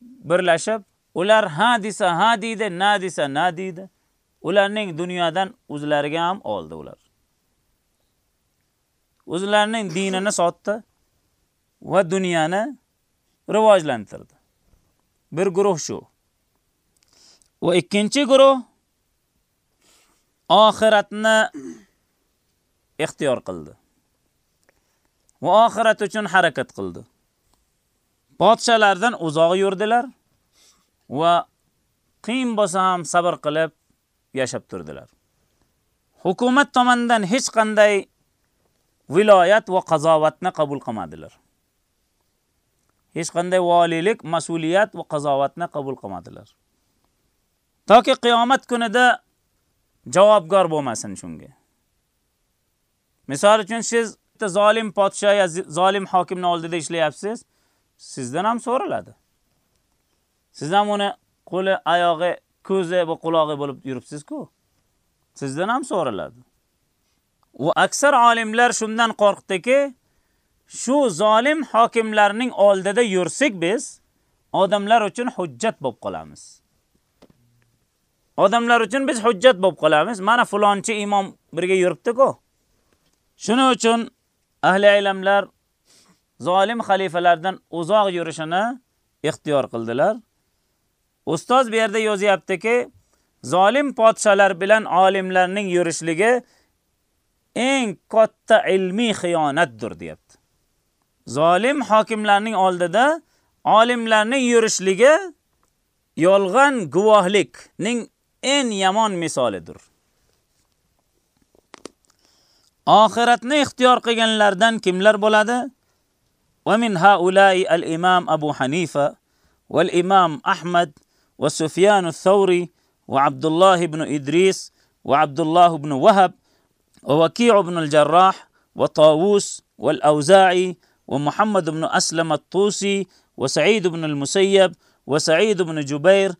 birlashib, ular ha desa ha deydi, na desa na deydi. Ularning dunyodan o'zlariga ham oldi ular. O'zlarining dinini sotdi va dunyoni rivojlantirdi. Bir guruh shu. Va ikkinchi guruh oxiratni ixtiyor qildi. Va oxirat uchun harakat qildi. Podshalardan uzoq yurdilar va qiyin bo'lsa ham sabr qilib yashab turdilar. Hukumat tomonidan hech qanday viloyat va qazovatni qabul qilmadilar. Hech qanday valilik, mas'uliyat va qazovatni qabul qilmadilar. Toki qiyomat kunida javobgar bo'lmasin shunga. Misol uchun siz zolim podsho yo zolim hokimning oldida ishlayapsiz, sizdan ham so'raladi. Siz ham uni qo'li, oyog'i, ko'zi va quloqi bo'lib yuribsiz-ku. Sizdan ham so'raladi. Va aksar olimlar shundan qo'rqdiki, shu zolim hokimlarning oldida yursak biz odamlar uchun hujjat bo'lib qolamiz. Odamlar uchun biz hujjat bo'lib qolamiz. Mana fulonchi imom birga yuribdi-ku. Shuning uchun ahli ilmlar zolim xalifalardan uzoq yurishini ixtiyor qildilar. Ustoz bu yerda yozyaptiki, zolim podshalar bilan olimlarning yurishligi eng katta ilmiy xiyonatdir, deyapti. Zolim hokimlarning oldida olimlarning yurishligi yolg'on guvohlikning eng yomon misolidir. Oxiratni ixtiyor qilganlardan kimlar bo'ladi? Va min haula'i al-imam Abu Hanifa wal imam Ahmad va Sufyan al-Thawri va Abdullah ibn Idris va Abdullah ibn Wahab va Waki' ibn al-Jarrah va Tawus wal Awza'i va Muhammad ibn Aslam al-Tusi va Sa'id ibn al-Musayyab va Sa'id ibn Jubair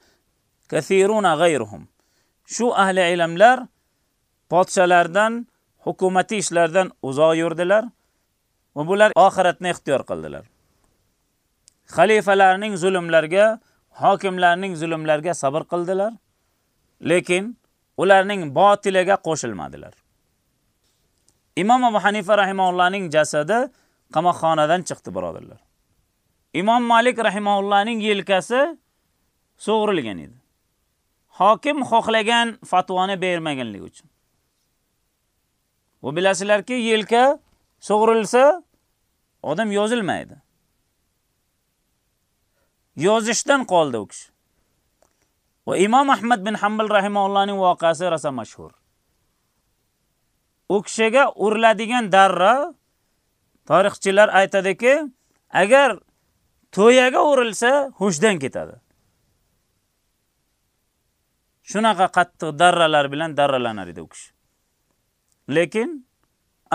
kathiruna g'ayruhum. Shu ahli ilmlar podshalardan hukumatiy ishlardan uzoq yurdilar va bular oxiratni ixtiyor qildilar. Xalifalarning zulmlarga, hokimlarning zulmlarga sabr qildilar, lekin ularning botiliga qo'shilmadilar. Imom Abu Hanifa rahimaullohning jasadi qamoqxonadan chiqdi, birodarlar. Imom Malik rahimahullohning yelkasi so'g'rilgan edi. Hokim xohlagan fatvoni bermaganligi uchun. Va bilasizlarki, yelka sug'urilsa odam yozilmaydi. Yozishdan qoldi u kishi. Va Imom Ahmad bin Hanbal rahimahullohning voqeasi rasa mashhur. U kishiga uriladigan darra tarixchilar aytadiki, agar to'yaga urilsa, hushdan ketadi. Shunaqa qattiq darralar bilan darralanar edi u kishi. Lekin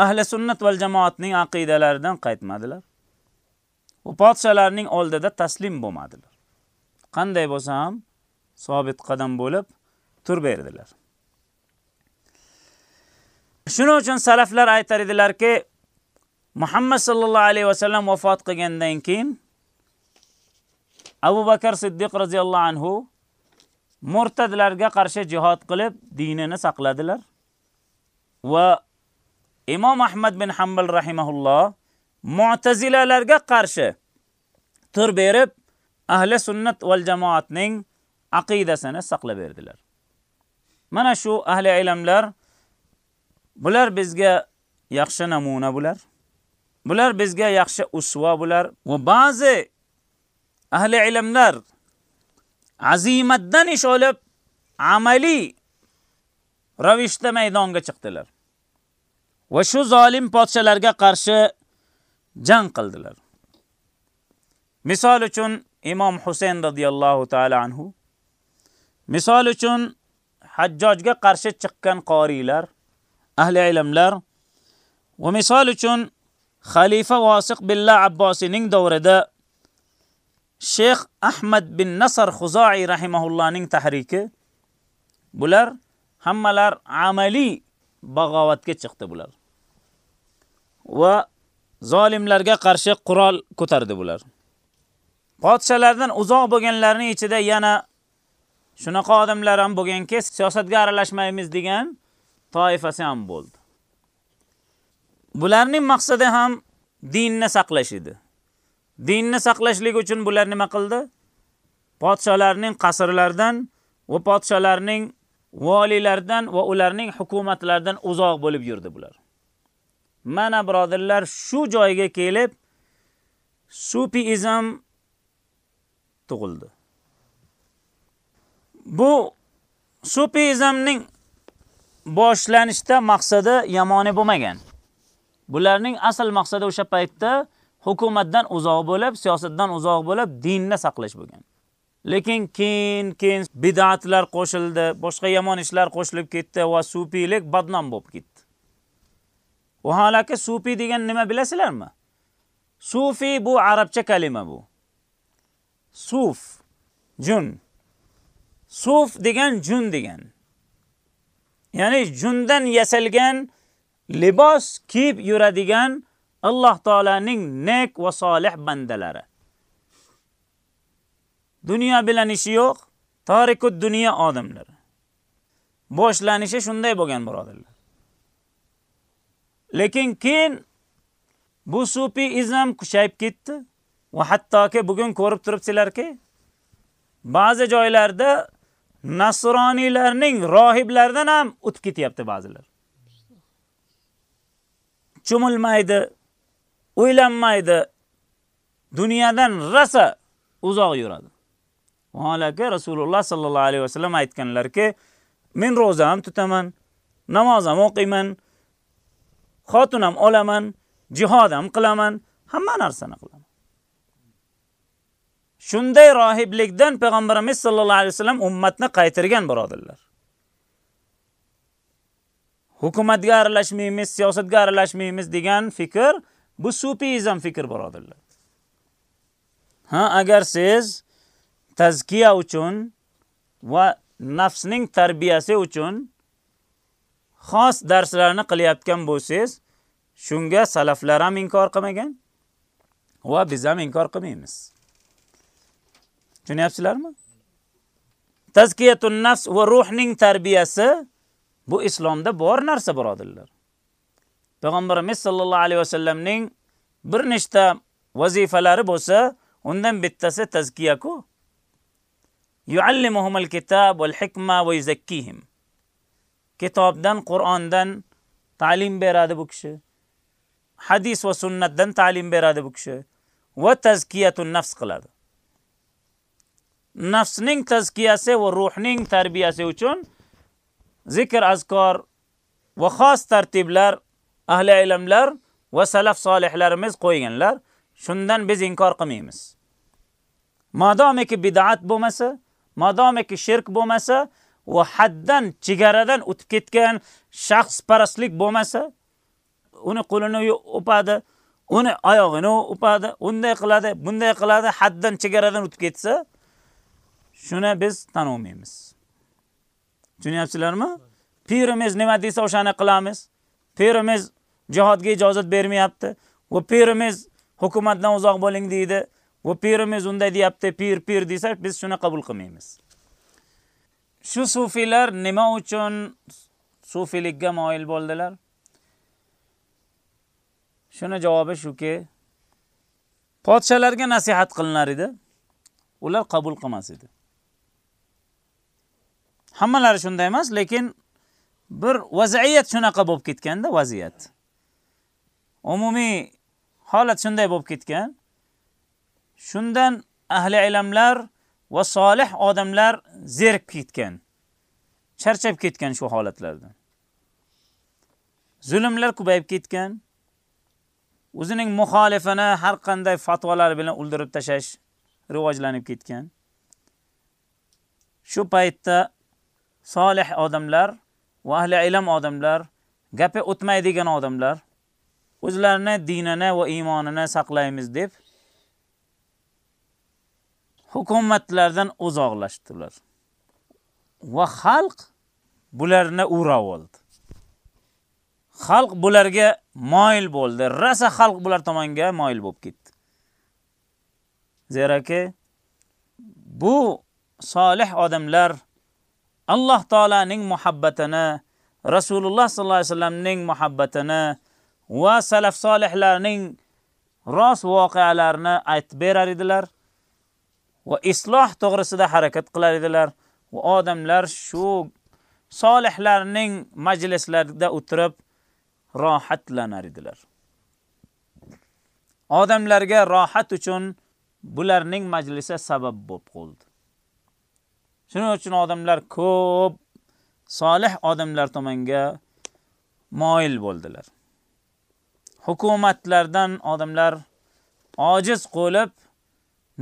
ahli sunnat val jamoatning aqidalaridan qaytmadilar. U podshalarning oldida taslim bo'lmadilar. Qanday bo'lsa ham sobit qadam bo'lib tur berdilar. Shuning uchun salaflar aytar edilarki, Muhammad sallallohu alayhi va sallam vafot qilgandan keyin Abu Bakr Siddiq radhiyallohu anhu murtadlarga qarshi jihad qilib dinini saqladilar. Va Imom Ahmad bin Hanbal rahimahulloh Mu'tazilalarga qarshi tur berib, ahli sunnat val jamoatning aqidasini saqlab berdilar. Mana shu ahli ilmlar bular bizga yaxshi namuna bular. Bular bizga yaxshi usva bular va ba'zi ahli ilmlar azimatdan ish olib amaliy ravishda maydonga chiqdilar. Va shu zolim podshalarga qarshi jang qildilar. Misol uchun Imom Husayn radhiyallohu taala anhu Misol uchun Hajjojga qarshi chiqqan qorilar, ahli ilmlar va misol uchun xalifa Vosiq billah Abbosining davrida Sheikh Ahmad bin Nasr Xuzoi rahimahullohning tahriki bular hammalar amaliy bag'ovatga chiqdi bular. Va zolimlarga qarshi qurol ko'tardi bular. Podshalardan uzoq bo'lganlarning ichida yana shunaqa odamlar ham bo'lganki, siyosatga aralashmaymiz degan toifasi ham bo'ldi. Bularning maqsadi ham dinni saqlash edi. Dinni saqlashlik uchun bular nima qildi? Podsholarning qasrlaridan va podsholarning valilardan va ularning hukumatlaridan uzoq bo'lib yurdi bular. Mana birodirlar shu joyga kelib sufizm tug'ildi. Bu sufizmning boshlanishda maqsadi yomoni bo'lmagan. Bularning asl maqsadi o'sha paytda hukumatdan uzoq bo'lib, siyosatdan uzoq bo'lib, dinni saqlash bo'lgan. Lekin keyin keyin bid'atlar qo'shildi, boshqa yomon ishlar qo'shilib ketdi va sufiylik badnom bo'lib ketdi. Vaholaki sufi degan nima bilasizlarmi? Sufi bu arabcha kalima bu. Suf, jun. Suf degan jun degan. Ya'ni jundan yasalgan libos kiyib yuradigan Alloh taolaning nek va solih bandalari. Dunyo bilan ishi yo'q, tarikud dunyo odamlari. Boshlanishi shunday bo'lgan birodarlar. Lekin keyin bu sufizm kuchayib ketdi va hattoki bugun ko'rib turibsizlarki, ba'zi joylarda nasroniylarning rohiblaridan ham o'tib ketyapti ba'zilar. Cho'milmaydi, o'ylanmaydi, dunyodan rasa uzoq yuradi. Vaholaki Rasululloh sallallohu alayhi vasallam aytganlarki, men roza ham tutaman, namoz ham o'qiyman, xotin ham olaman, jihad ham qilaman, hamma narsani qilaman. Shunday rohiblikdan payg'ambarimiz sallallohu alayhi vasallam ummatni qaytargan birodarlar. Hukumatga aralashmaymiz, siyosatga aralashmaymiz degan fikr bu sufizm fikr birodarlar. Ha, agar siz tazkiya uchun va nafsning tarbiyasi uchun xos darslarni qilyotgan bo'lsangiz, shunga salaflar ham inkor qilmagan va biz ham inkor qilmaymiz. Tushunyapsizlarmi? Tazkiyatun nafs va ruhning tarbiyasi bu islomda bor narsa birodirlar. Payg'ambarimiz sollallohu alayhi vasallamning bir nechta vazifalari bo'lsa, undan bittasi tazkiya-ku. Yuallimuhumul kitob val hikma va yuzakkihim. Kitobdan, Qur'ondan ta'lim beradi bu kishi. Hadis va sunnatdan ta'lim beradi bu kishi va tazkiyatun nafs qiladi. nafsning tazkiyasi va ruhning tarbiyasi uchun zikr azkor va xos tartiblar ahli ilmlar va salaf solihlarimiz qo'yganlar. Shundan biz inkor qilmaymiz. Madomiki bid'at bo'lmasa, madomiki shirk bo'lmasa va haddan chegaradan o'tib ketgan shaxs parastlik bo'lmasa, uni qo'lini o'padi, uni oyog'ini o'padi, unday qiladi, bunday qiladi, haddan chegaradan o'tib ketsa, shuni biz tan olmaymiz. Tushunyapsizlarmi? Pirimiz nima desa o'shani qilamiz. Pirimiz jihodga ijozat bermayapti. Va pirimiz hukumatdan uzoq bo'ling deydi. Va pirimiz unday deyapti, pir pir desa biz shuni qabul qilmaymiz. shu sufiylar nima uchun sufiylikka moyil bo'ldilar? Shuni javobi shuki, podshalarga nasihat qilinar edi, ular qabul qilmas edi. Hammalari shunday emas, lekin bir vaziyat shunaqa bo'lib ketganda, vaziyat. Umumiy holat shunday bo'lib ketgan. Shundan ahli ilmlar va solih odamlar zerib ketgan. Charchab ketgan shu holatlardan. Zulmlar ko'payib ketgan. O'zining muxolifini har qanday fatvolar bilan o'ldirib tashlash rivojlanib ketgan. Shu paytda solih odamlar va ahli ilm odamlar, gapi o'tmaydigan odamlar o'zlarini dinini va iymonini saqlaymiz deb hukumatlardan uzoqlashdilar. Va xalq bularni o'rab oldi. Xalq bularga moyil bo'ldi. Rasa xalq bular tomonga moyil bo'lib ketdi. Zeraki bu solih odamlar Alloh taolaning muhabbatini, Rasululloh sollallohu alayhi vasallamning muhabbatini va salaf solihlarning rost voqealarini aytib berar edilar va isloh to'g'risida harakat qilar edilar va odamlar shu solihlarning majlislarida o'tirib rohatlanar edilar. Odamlarga rohat uchun bularning majlisi sabab bo'lib qoldi. Shuning uchun odamlar ko'p solih odamlar tomonga moyil bo'ldilar. Hukumatlardan odamlar ojiz qolib,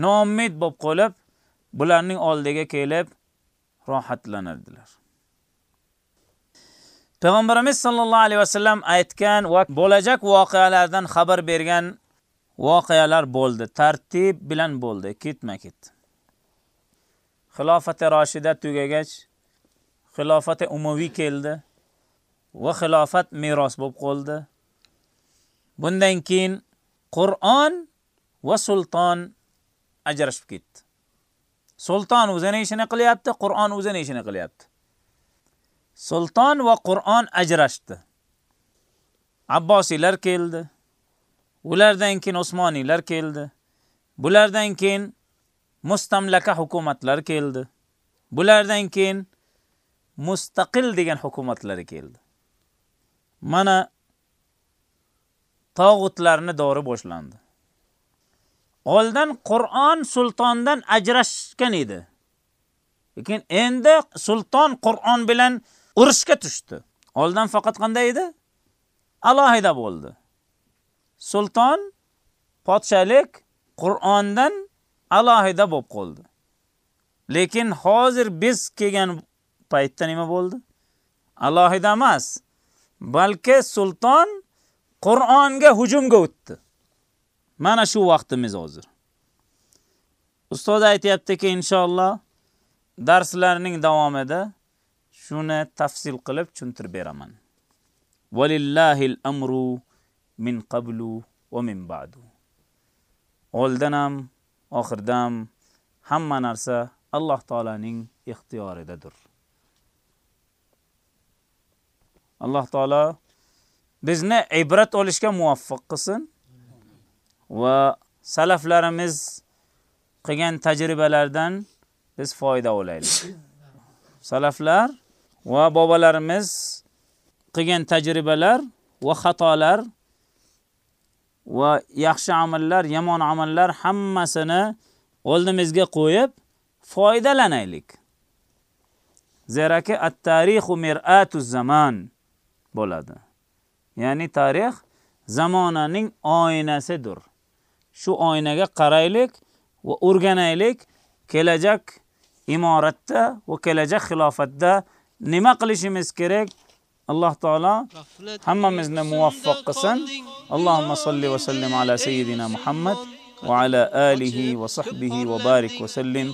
noumid bo'lib qolib, bularning oldiga kelib rohatlanardilar. Payg'ambarimiz sollallohu alayhi vasallam aytgan va bo'lajak voqealardan xabar bergan voqealar bo'ldi. Tartib bilan bo'ldi, ketma-ket. Xilofati roshida tugagach, xilofati umuviy keldi va xilofat meros bo'lib qoldi. Bundan keyin Qur'on va sulton ajrashib ketdi. Sulton o'zini ishini qilyapti, Qur'on o'zini ishini qilyapti. Sulton va Qur'on ajrashdi. Abbosiylar keldi. Ulardan keyin Usmoniylar keldi. Bulardan keyin mustamlaka hukumatlar keldi. Bulardan keyin mustaqil degan hukumatlar keldi. Mana tog'utlarni dori boshlandi. Oldin Qur'on sultondan ajrashgan edi. Lekin endi sulton Qur'on bilan urushga tushdi. Oldin faqat qanday edi? Alohida bo'ldi. Sulton podshalik Qur'ondan alohida bo'lib qoldi. Lekin hozir biz kelgan paytda nima bo'ldi? Alohida emas, balki sulton Qur'onga hujumga o'tdi. Mana shu vaqtimiz hozir. Ustoz aytayaptiki, inshaalloh darslarning davomida shuni tafsil qilib tushuntirib beraman. Valillahil amru min qablu va min ba'du. Oldin ham, oxirda ham hamma narsa Alloh taolaning ixtiyoridadir. Alloh taolo bizni ibrat olishga muvaffaq qilsin va salaflarimiz qilgan tajribalardan biz foyda olaylik. Salaflar va bobolarimiz qilgan tajribalar va xatolar va yaxshi amallar, yomon amallar hammasini oldimizga qo'yib foydalanaylik. Zeraki at-tarixu mir'atu zaman bo'ladi. Ya'ni tarix zamonaning oynasidir. Shu oynaga qaraylik va o'rganaylik kelajak imoratda va kelajak xilofatda nima qilishimiz kerak? الله تعالى هممزنا موفق قسن. اللهم صل وسلم على سيدنا محمد وعلى آله وصحبه وبارك وسلم.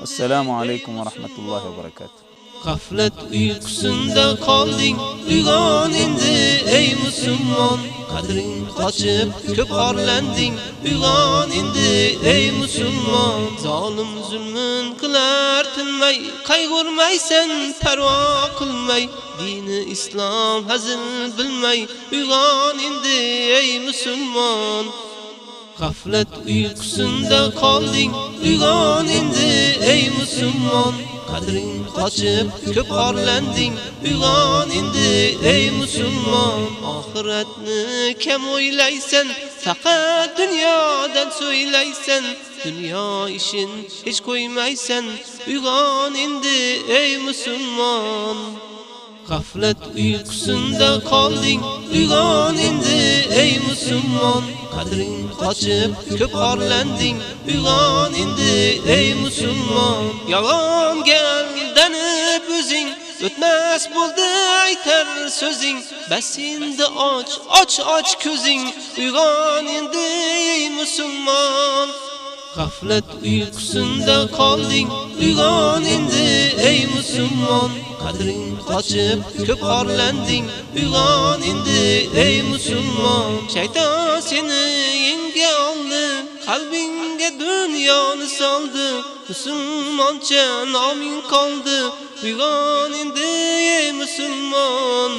والسلام عليكم ورحمة الله وبركاته. Gaflet uykusunda qolding uyg'on endi ey musulmon. Qadring qochib ko'p orlanding uyg'on endi ey musulmon. Zolim zulmun qilar tinmay qayg'urmaysan parvo qilmay. Dini islom hazil bilmay uyg'on endi ey musulmon. Gaflet uykusunda qolding uyg'on endi ey musulmon. Qadring qochib ko'p qorlanding uyg'on endi ey musulmon oxiratni kam o'ylaysan. Faqat dunyodan so'ylaysan. Dunyo ishin hech qo'ymaysan. Uyg'on endi ey musulmon. Gaflet uykusunda qolding uyg'on endi ey musulmon. Qadring qochib ko'p orlanding uyg'on endi ey musulmon. Yolg'onga aldanib o'zing o'tmas bo'ldi aytar so'zing. Bas endi och och och ko'zing uyg'on endi ey musulmon. Gaflet uykusunda qolding uyg'on endi ey musulmon qadring qochib ko'p orlanding uyg'on endi ey musulmon shayton seni yenga oldi qalbingga dunyoni soldi musulmoncha noming qoldi uyg'on endi ey musulmon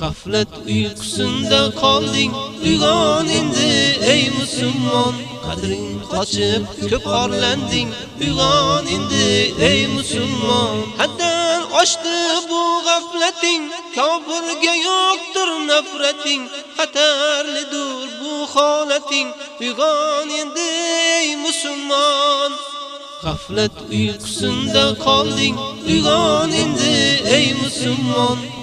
Gaflet uykusunda qolding uyg'on endi ey musulmon qadring qochib ko'p orlanding uyg'on endi ey musulmon haddan oshdi bu g'aflating. Kofirga yo'qdir nafrating xatarlidir bu holating. Uyg'on endi ey musulmon Gaflet uykusunda qolding. Uyg'on endi ey musulmon.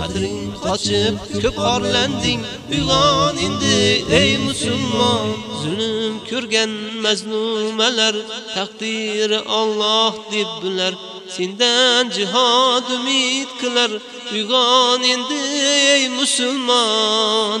qadring qochib ko'p orlanding uyg'on endi ey musulmon zulm ko'rgan mazlumalar taqdiri Alloh deb bular. Sendan jihad umid qilar. Uyg'on endi ey musulmon.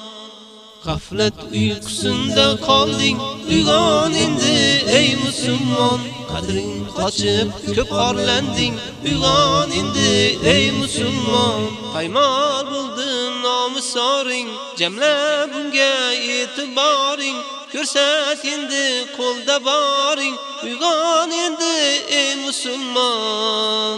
Gaflet uykusunda qolding uyg'on endi ey musulmon. Qadring qochib ko'p orlanding uyg'on endi ey musulmon. Paymol bo'ldi nomusoring jamla bunga e'tiboring. Ko'rsat endi qo'lda boring uyg'on endi ey musulmon.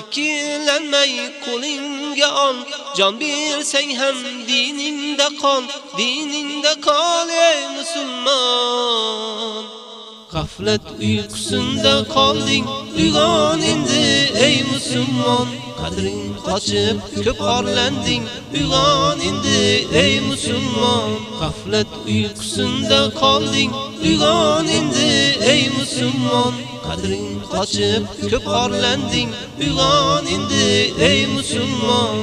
ikkilanmay qo'lingga ol jon bersang ham diningda qol diningda qol ey musulmon Gaflet uykusunda qolding uyg'on endi ey musulmon qadring qochib ko'p orlanding uyg'on endi ey musulmon Gaflet uykusunda qolding uyg'on endi ey musulmon qadring qochib ko'p qorlanding uyg'on endi ey musulmon.